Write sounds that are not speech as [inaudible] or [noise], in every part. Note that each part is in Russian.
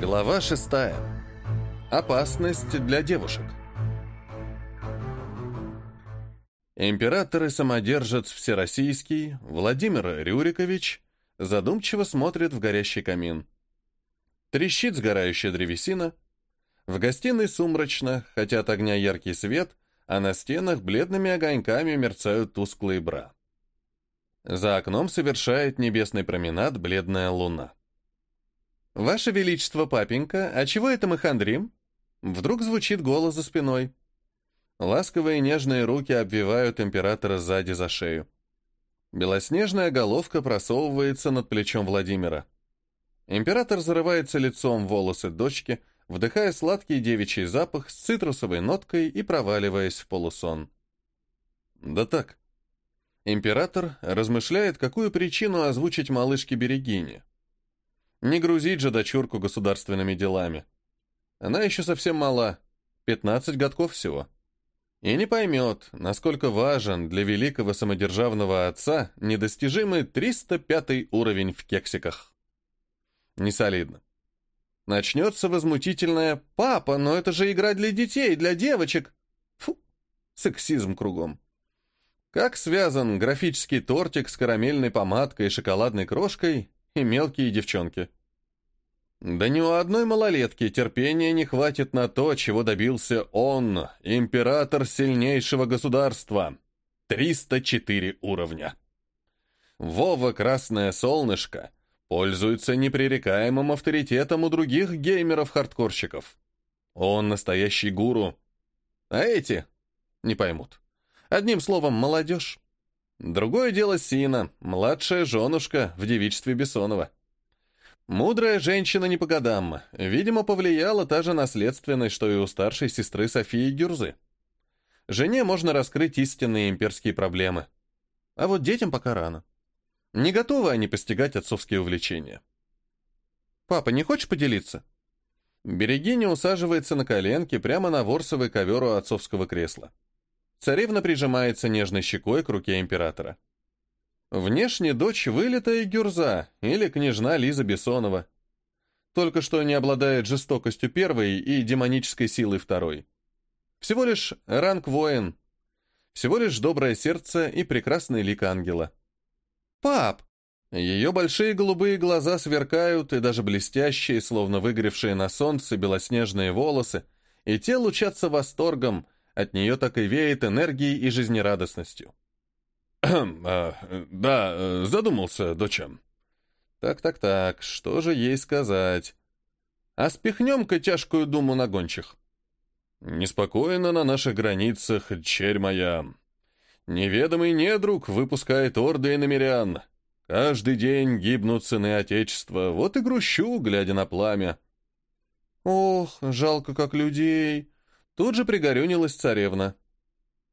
Глава шестая. Опасность для девушек. Император и самодержец Всероссийский Владимир Рюрикович задумчиво смотрит в горящий камин. Трещит сгорающая древесина. В гостиной сумрачно, хотя от огня яркий свет, а на стенах бледными огоньками мерцают тусклые бра. За окном совершает небесный променад бледная луна. «Ваше Величество, папенька, а чего это мы хандрим?» Вдруг звучит голос за спиной. Ласковые нежные руки обвивают императора сзади за шею. Белоснежная головка просовывается над плечом Владимира. Император зарывается лицом в волосы дочки, вдыхая сладкий девичий запах с цитрусовой ноткой и проваливаясь в полусон. Да так. Император размышляет, какую причину озвучить малышке Берегине. Не грузить же дочурку государственными делами. Она еще совсем мала, 15 годков всего. И не поймет, насколько важен для великого самодержавного отца недостижимый 305 уровень в кексиках. Не солидно. Начнется возмутительное «Папа, но это же игра для детей, для девочек!» Фу, сексизм кругом. Как связан графический тортик с карамельной помадкой и шоколадной крошкой и мелкие девчонки? Да ни у одной малолетки терпения не хватит на то, чего добился он, император сильнейшего государства. 304 уровня. Вова Красное Солнышко пользуется непререкаемым авторитетом у других геймеров-хардкорщиков. Он настоящий гуру. А эти не поймут. Одним словом, молодежь. Другое дело Сина, младшая женушка в девичестве Бессонова. Мудрая женщина не по годам. Видимо, повлияла та же наследственность, что и у старшей сестры Софии Гюрзы. Жене можно раскрыть истинные имперские проблемы. А вот детям пока рано. Не готовы они постигать отцовские увлечения. «Папа, не хочешь поделиться?» Берегиня усаживается на коленки прямо на ворсовый ковер у отцовского кресла. Царевна прижимается нежной щекой к руке императора. Внешне дочь вылитая Гюрза или княжна Лиза Бессонова. Только что не обладает жестокостью первой и демонической силой второй. Всего лишь ранг воин. Всего лишь доброе сердце и прекрасный лик ангела. «Пап!» Ее большие голубые глаза сверкают, и даже блестящие, словно выгоревшие на солнце, белоснежные волосы, и те лучатся восторгом, от нее так и веет энергией и жизнерадостностью. А, да, задумался, доча. Так-так-так, что же ей сказать? А спихнем-ка тяжкую думу на гончих. Неспокойно на наших границах, черь моя. Неведомый недруг выпускает орды и намерян. Каждый день гибнут сыны Отечества, вот и грущу, глядя на пламя. Ох, жалко как людей. Тут же пригорюнилась царевна.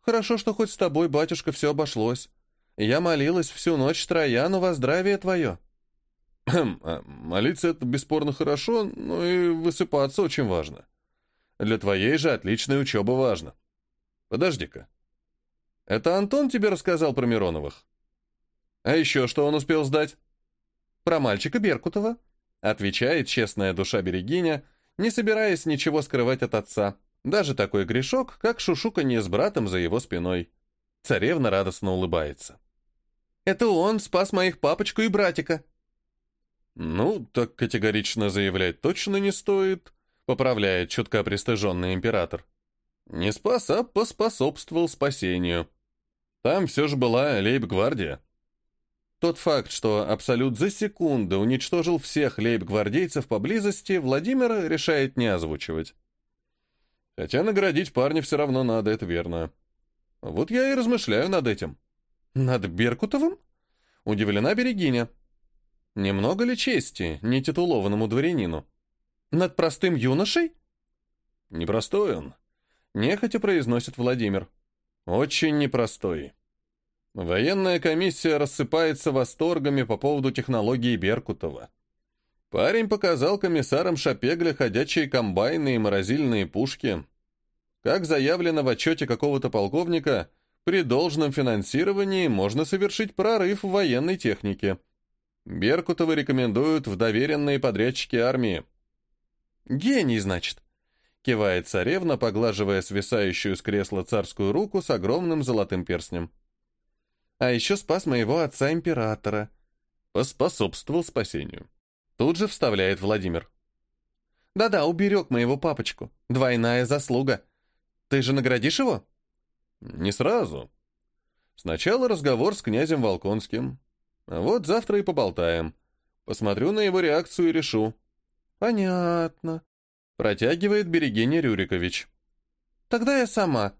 Хорошо, что хоть с тобой, батюшка, все обошлось. Я молилась всю ночь Трояну во здравие твое». Хм, а молиться это бесспорно хорошо, но и высыпаться очень важно. Для твоей же отличной учебы важно. Подожди-ка. Это Антон тебе рассказал про Мироновых? А еще что он успел сдать? Про мальчика Беркутова, отвечает честная душа Берегиня, не собираясь ничего скрывать от отца. Даже такой грешок, как шушуканье с братом за его спиной. Царевна радостно улыбается. «Это он спас моих папочку и братика». «Ну, так категорично заявлять точно не стоит», — поправляет чутка пристыженный император. «Не спас, а поспособствовал спасению. Там все же была лейб-гвардия». Тот факт, что Абсолют за секунду уничтожил всех лейб-гвардейцев поблизости, Владимир решает не озвучивать. Хотя наградить парня все равно надо, это верно. Вот я и размышляю над этим. Над Беркутовым? Удивлена Берегиня. Немного ли чести нетитулованному дворянину? Над простым юношей? Непростой он. Нехотя произносит Владимир. Очень непростой. Военная комиссия рассыпается восторгами по поводу технологии Беркутова. Парень показал комиссарам Шапегля ходячие комбайны и морозильные пушки. Как заявлено в отчете какого-то полковника, при должном финансировании можно совершить прорыв в военной технике. Беркутова рекомендуют в доверенные подрядчики армии. Гений, значит. Кивает царевна, поглаживая свисающую с кресла царскую руку с огромным золотым перстнем. А еще спас моего отца-императора. Поспособствовал спасению. Тут же вставляет Владимир. Да-да, уберег моего папочку. Двойная заслуга. Ты же наградишь его? Не сразу. Сначала разговор с князем Волконским. А вот завтра и поболтаем. Посмотрю на его реакцию и решу. Понятно. Протягивает Берегиня Рюрикович. Тогда я сама.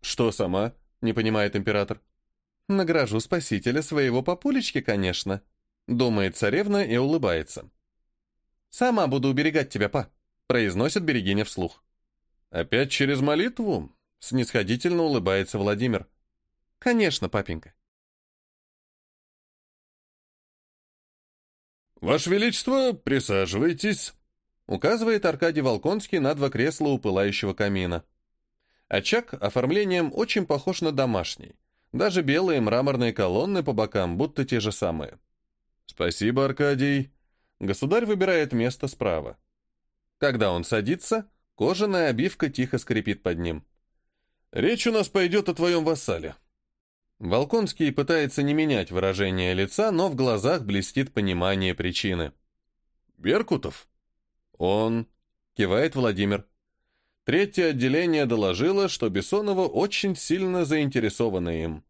Что сама? Не понимает император. Награжу спасителя своего папулечки, конечно. Думает царевна и улыбается. «Сама буду уберегать тебя, па», — произносит Берегиня вслух. «Опять через молитву?» — снисходительно улыбается Владимир. «Конечно, папенька». «Ваше Величество, присаживайтесь», — указывает Аркадий Волконский на два кресла у пылающего камина. Очаг оформлением очень похож на домашний. Даже белые мраморные колонны по бокам будто те же самые. «Спасибо, Аркадий», Государь выбирает место справа. Когда он садится, кожаная обивка тихо скрипит под ним. «Речь у нас пойдет о твоем вассале». Волконский пытается не менять выражение лица, но в глазах блестит понимание причины. «Беркутов?» «Он», — кивает Владимир. Третье отделение доложило, что Бессонова очень сильно заинтересована им.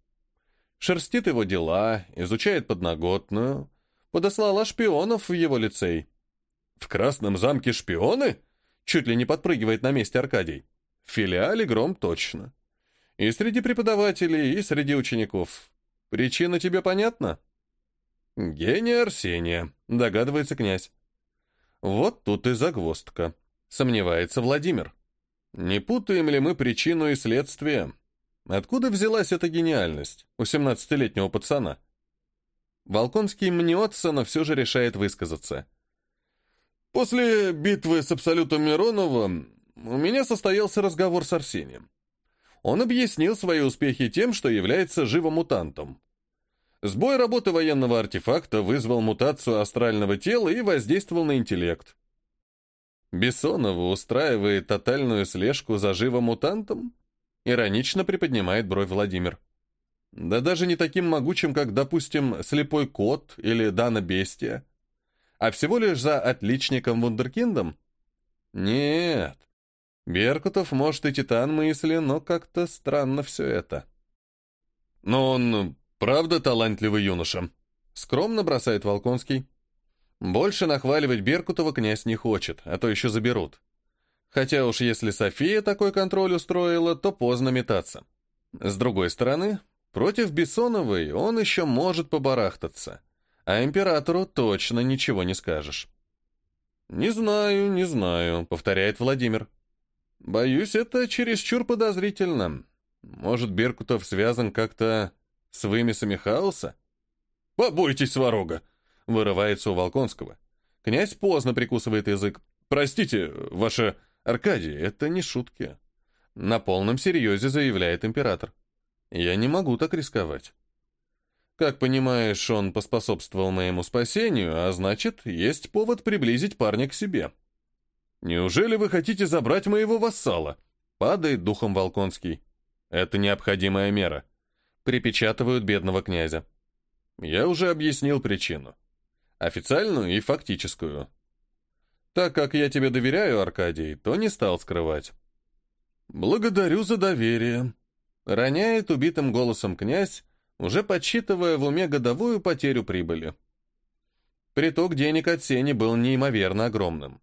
Шерстит его дела, изучает подноготную, подослала шпионов в его лицей. «В Красном замке шпионы?» Чуть ли не подпрыгивает на месте Аркадий. В филиале Гром точно. И среди преподавателей, и среди учеников. Причина тебе понятна? Гения Арсения, догадывается князь. Вот тут и загвоздка. Сомневается Владимир. Не путаем ли мы причину и следствие? Откуда взялась эта гениальность у семнадцатилетнего пацана? Волконский мнется, но все же решает высказаться. «После битвы с Абсолютом Мироновым у меня состоялся разговор с Арсением. Он объяснил свои успехи тем, что является живомутантом. Сбой работы военного артефакта вызвал мутацию астрального тела и воздействовал на интеллект. Бессонова устраивает тотальную слежку за живомутантом? Иронично приподнимает бровь Владимир. Да даже не таким могучим, как, допустим, слепой кот или Дана Бестия, а всего лишь за отличником Вундеркиндом? Нет. Беркутов, может, и титан мысли, но как-то странно все это. Но он правда талантливый юноша? Скромно бросает Волконский. Больше нахваливать Беркутова князь не хочет, а то еще заберут. Хотя уж если София такой контроль устроила, то поздно метаться. С другой стороны, Против Бессоновой он еще может побарахтаться, а императору точно ничего не скажешь. «Не знаю, не знаю», — повторяет Владимир. «Боюсь, это чересчур подозрительно. Может, Беркутов связан как-то с вымесами хаоса?» «Побойтесь, сварога!» — вырывается у Волконского. Князь поздно прикусывает язык. «Простите, ваше Аркадий, это не шутки». На полном серьезе заявляет император. Я не могу так рисковать. Как понимаешь, он поспособствовал моему спасению, а значит, есть повод приблизить парня к себе. Неужели вы хотите забрать моего вассала? Падает духом Волконский. Это необходимая мера. Припечатывают бедного князя. Я уже объяснил причину. Официальную и фактическую. Так как я тебе доверяю, Аркадий, то не стал скрывать. Благодарю за доверие, Роняет убитым голосом князь, уже подсчитывая в уме годовую потерю прибыли. Приток денег от Сени был неимоверно огромным.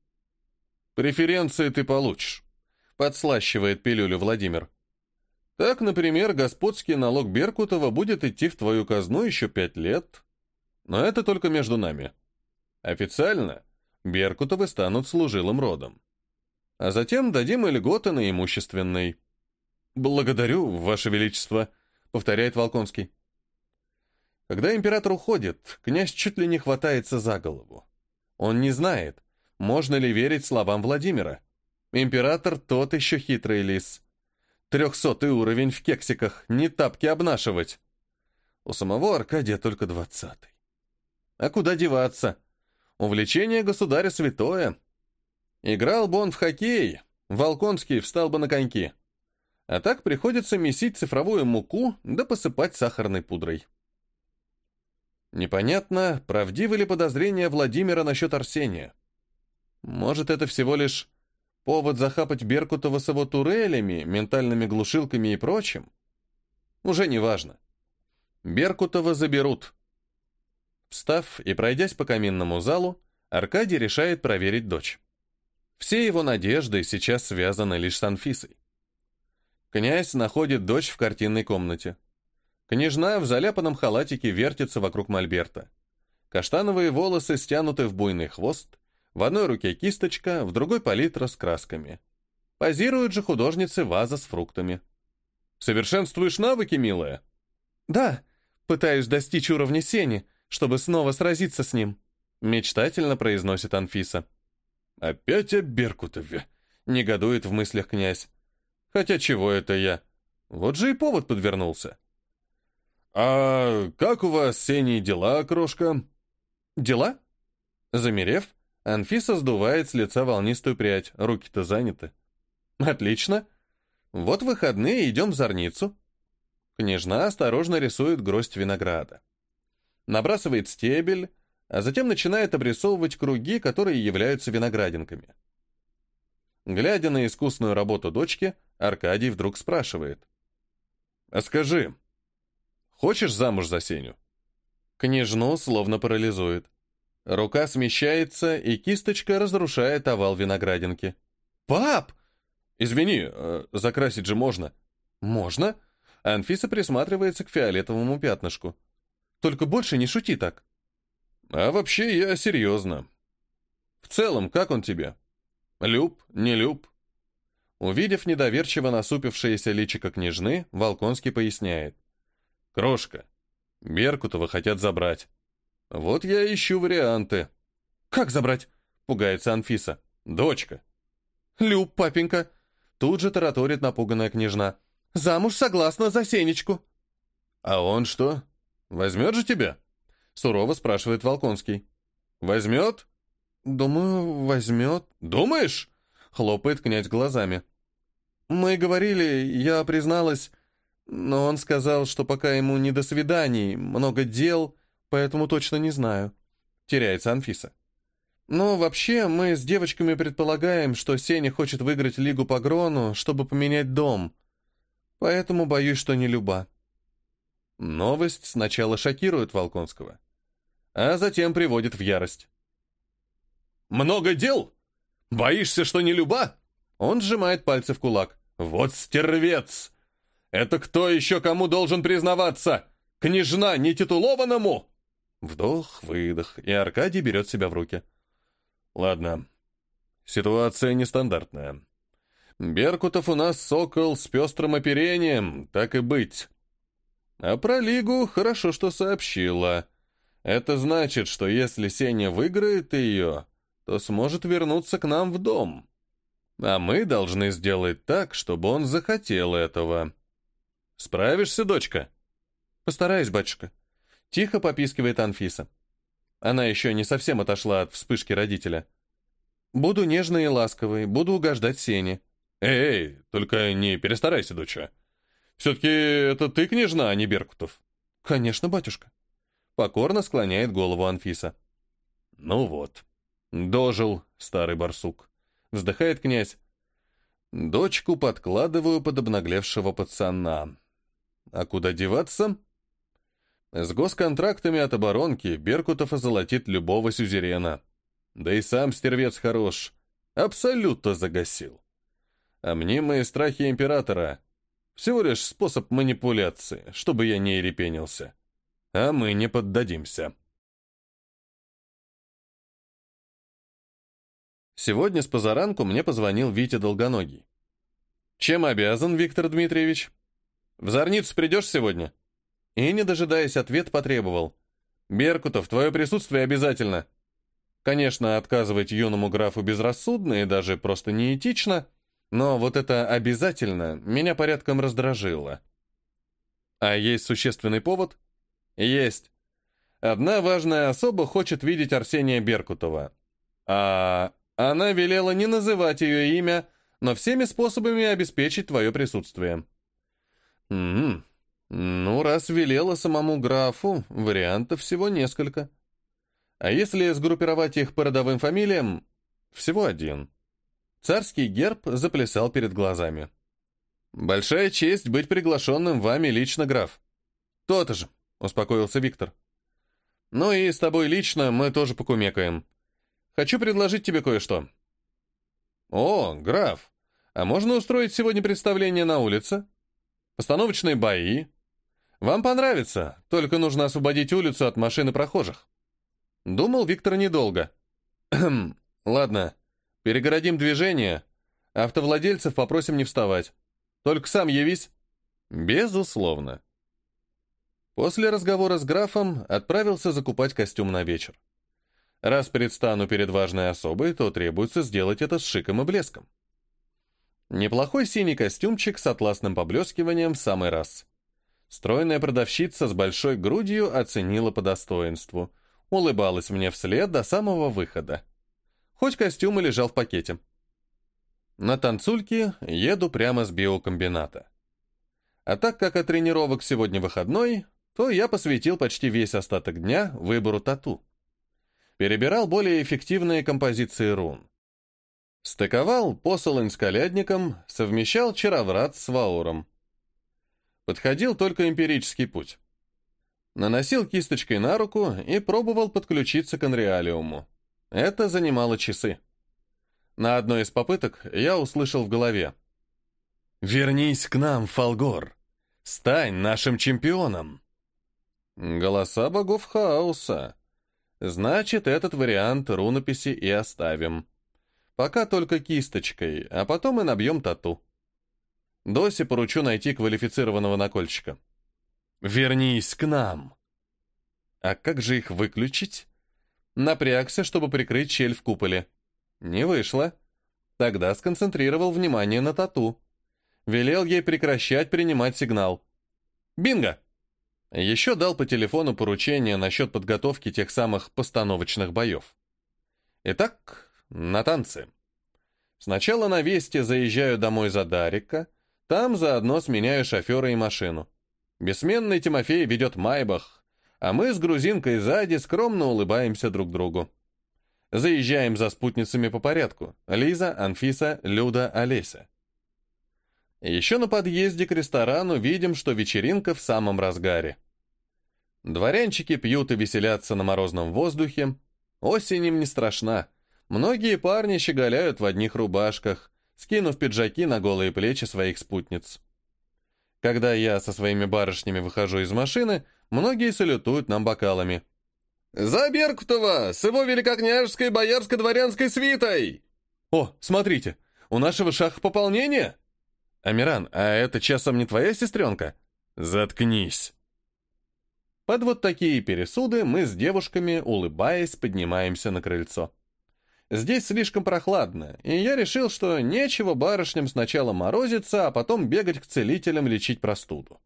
«Преференции ты получишь», — подслащивает пилюлю Владимир. «Так, например, господский налог Беркутова будет идти в твою казну еще пять лет. Но это только между нами. Официально Беркутовы станут служилым родом. А затем дадим и льготы на имущественный». «Благодарю, Ваше Величество», — повторяет Волконский. Когда император уходит, князь чуть ли не хватается за голову. Он не знает, можно ли верить словам Владимира. Император тот еще хитрый лис. Трехсотый уровень в кексиках, не тапки обнашивать. У самого Аркадия только двадцатый. А куда деваться? Увлечение государя святое. Играл бы он в хоккей, Волконский встал бы на коньки. А так приходится месить цифровую муку да посыпать сахарной пудрой. Непонятно, правдивы ли подозрения Владимира насчет Арсения. Может, это всего лишь повод захапать Беркутова с его турелями, ментальными глушилками и прочим? Уже не важно. Беркутова заберут. Встав и пройдясь по каминному залу, Аркадий решает проверить дочь. Все его надежды сейчас связаны лишь с Анфисой. Князь находит дочь в картинной комнате. Княжна в заляпанном халатике вертится вокруг мольберта. Каштановые волосы стянуты в буйный хвост, в одной руке кисточка, в другой палитра с красками. Позируют же художницы ваза с фруктами. «Совершенствуешь навыки, милая?» «Да, пытаюсь достичь уровня сени, чтобы снова сразиться с ним», мечтательно произносит Анфиса. «Опять о Беркутове», — негодует в мыслях князь. «Хотя чего это я? Вот же и повод подвернулся». «А как у вас с Сеней дела, крошка?» «Дела?» Замерев, Анфиса сдувает с лица волнистую прядь, руки-то заняты. «Отлично. Вот выходные идем в Зорницу». Княжна осторожно рисует гроздь винограда. Набрасывает стебель, а затем начинает обрисовывать круги, которые являются виноградинками. Глядя на искусную работу дочки, Аркадий вдруг спрашивает. «А скажи, Хочешь замуж за Сеню?» Княжну словно парализует. Рука смещается, и кисточка разрушает овал виноградинки. «Пап!» «Извини, э, закрасить же можно». «Можно?» Анфиса присматривается к фиолетовому пятнышку. «Только больше не шути так». «А вообще я серьезно. В целом, как он тебе? Люб, не люб?» Увидев недоверчиво насупившееся личико княжны, Волконский поясняет. Крошка, Беркутова хотят забрать. Вот я ищу варианты. Как забрать? Пугается Анфиса. Дочка. Люб, папенька. Тут же тараторит напуганная княжна. Замуж согласна за Сенечку. А он что? Возьмет же тебя? Сурово спрашивает Волконский. Возьмет? Думаю, возьмет. Думаешь? Хлопает князь глазами. Мы говорили, я призналась, но он сказал, что пока ему не до свиданий, много дел, поэтому точно не знаю. Теряется Анфиса. Но вообще мы с девочками предполагаем, что Сеня хочет выиграть Лигу по Грону, чтобы поменять дом. Поэтому боюсь, что не люба. Новость сначала шокирует Волконского, а затем приводит в ярость. «Много дел? Боишься, что не люба?» Он сжимает пальцы в кулак. «Вот стервец! Это кто еще кому должен признаваться? Княжна нетитулованному?» Вдох, выдох, и Аркадий берет себя в руки. «Ладно, ситуация нестандартная. Беркутов у нас сокол с пестрым оперением, так и быть. А про Лигу хорошо, что сообщила. Это значит, что если Сеня выиграет ее, то сможет вернуться к нам в дом. А мы должны сделать так, чтобы он захотел этого». Справишься, дочка?» «Постараюсь, батюшка». Тихо попискивает Анфиса. Она еще не совсем отошла от вспышки родителя. «Буду нежной и ласковой, буду угождать Сене». «Эй, только не перестарайся, доча. Все-таки это ты княжна, а не Беркутов». «Конечно, батюшка». Покорно склоняет голову Анфиса. «Ну вот, дожил старый барсук», — вздыхает князь. «Дочку подкладываю под обнаглевшего пацана. А куда деваться? С госконтрактами от оборонки Беркутов озолотит любого сюзерена. Да и сам стервец хорош. Абсолютно загасил. А мнимые страхи императора — всего лишь способ манипуляции, чтобы я не ерепенился. А мы не поддадимся. Сегодня с позаранку мне позвонил Витя Долгоногий. «Чем обязан, Виктор Дмитриевич?» В Зорницу придешь сегодня?» И, не дожидаясь ответ, потребовал. «Беркутов, твое присутствие обязательно». Конечно, отказывать юному графу безрассудно и даже просто неэтично, но вот это «обязательно» меня порядком раздражило. А есть существенный повод? Есть. Одна важная особа хочет видеть Арсения Беркутова. А Она велела не называть ее имя, но всеми способами обеспечить твое присутствие. М ну, раз велела самому графу, вариантов всего несколько. А если сгруппировать их по родовым фамилиям, всего один. Царский герб заплясал перед глазами. «Большая честь быть приглашенным вами лично, граф». «То-то же», — успокоился Виктор. «Ну и с тобой лично мы тоже покумекаем. Хочу предложить тебе кое-что». «О, граф, а можно устроить сегодня представление на улице? Постановочные бои, «Вам понравится, только нужно освободить улицу от машин и прохожих». Думал Виктор недолго. «Ладно, перегородим движение, автовладельцев попросим не вставать. Только сам явись». «Безусловно». После разговора с графом отправился закупать костюм на вечер. Раз предстану перед важной особой, то требуется сделать это с шиком и блеском. Неплохой синий костюмчик с атласным поблескиванием в самый раз. Стройная продавщица с большой грудью оценила по достоинству. Улыбалась мне вслед до самого выхода. Хоть костюм и лежал в пакете. На танцульке еду прямо с биокомбината. А так как от тренировок сегодня выходной, то я посвятил почти весь остаток дня выбору тату. Перебирал более эффективные композиции рун. Стыковал посолонь с колядником, совмещал чароврат с вауром. Подходил только эмпирический путь. Наносил кисточкой на руку и пробовал подключиться к анреалиуму. Это занимало часы. На одной из попыток я услышал в голове. «Вернись к нам, Фалгор! Стань нашим чемпионом!» Голоса богов хаоса. Значит, этот вариант рунописи и оставим. Пока только кисточкой, а потом и набьем тату. Досе поручу найти квалифицированного накольщика. «Вернись к нам!» А как же их выключить? Напрягся, чтобы прикрыть щель в куполе. Не вышло. Тогда сконцентрировал внимание на тату. Велел ей прекращать принимать сигнал. Бинго! Еще дал по телефону поручение насчет подготовки тех самых постановочных боев. Итак, на танцы. Сначала на Весте заезжаю домой за Дарика, там заодно сменяю шофера и машину. Бессменный Тимофей ведет Майбах, а мы с грузинкой сзади скромно улыбаемся друг другу. Заезжаем за спутницами по порядку. Лиза, Анфиса, Люда, Олеся. Еще на подъезде к ресторану видим, что вечеринка в самом разгаре. Дворянчики пьют и веселятся на морозном воздухе. Осень им не страшна. Многие парни щеголяют в одних рубашках, скинув пиджаки на голые плечи своих спутниц. Когда я со своими барышнями выхожу из машины, многие салютуют нам бокалами. «За Беркутова! С его великокняжеской боярско-дворянской свитой!» «О, смотрите, у нашего шаха пополнение!» «Амиран, а это часом не твоя сестренка?» «Заткнись!» Под вот такие пересуды мы с девушками, улыбаясь, поднимаемся на крыльцо. Здесь слишком прохладно, и я решил, что нечего барышням сначала морозиться, а потом бегать к целителям лечить простуду.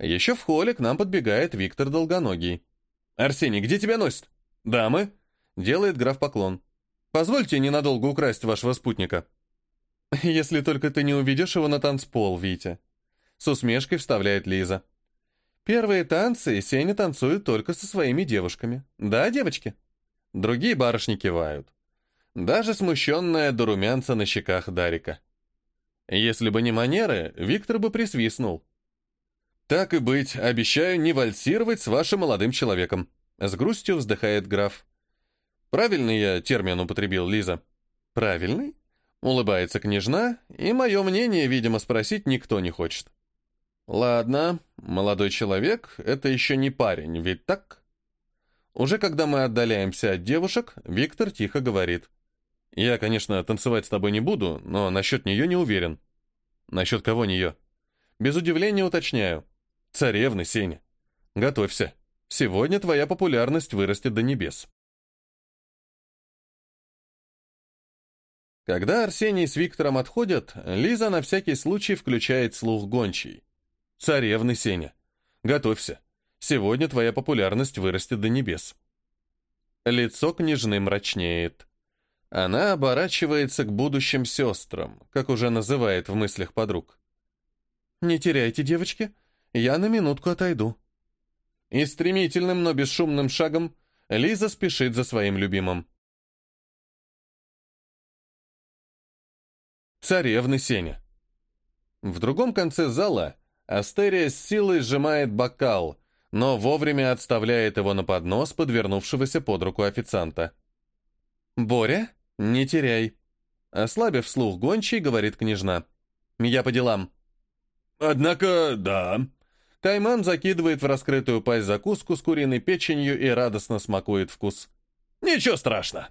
Еще в холле к нам подбегает Виктор Долгоногий. «Арсений, где тебя носит?» «Дамы?» — делает граф поклон. «Позвольте ненадолго украсть вашего спутника». [laughs] «Если только ты не уведешь его на танцпол, Витя». С усмешкой вставляет Лиза. «Первые танцы Сеня танцует только со своими девушками. Да, девочки?» Другие барышни кивают даже смущенная до румянца на щеках Дарика. Если бы не манеры, Виктор бы присвистнул. «Так и быть, обещаю не вальсировать с вашим молодым человеком», — с грустью вздыхает граф. «Правильный я термин употребил, Лиза?» «Правильный?» — улыбается княжна, и мое мнение, видимо, спросить никто не хочет. «Ладно, молодой человек — это еще не парень, ведь так?» Уже когда мы отдаляемся от девушек, Виктор тихо говорит. Я, конечно, танцевать с тобой не буду, но насчет нее не уверен. Насчет кого нее? Без удивления уточняю. Царевны, Сеня. Готовься. Сегодня твоя популярность вырастет до небес. Когда Арсений с Виктором отходят, Лиза на всякий случай включает слух гончий. «Царевны, Сеня, готовься. Сегодня твоя популярность вырастет до небес». Лицо княжны мрачнеет. Она оборачивается к будущим сестрам, как уже называет в мыслях подруг. «Не теряйте, девочки, я на минутку отойду». И стремительным, но бесшумным шагом Лиза спешит за своим любимым. Царевны Сеня. В другом конце зала Астерия с силой сжимает бокал, но вовремя отставляет его на поднос подвернувшегося под руку официанта. «Боря, не теряй!» Ослабив слух гончий, говорит княжна. «Я по делам». «Однако, да». Кайман закидывает в раскрытую пасть закуску с куриной печенью и радостно смакует вкус. «Ничего страшного.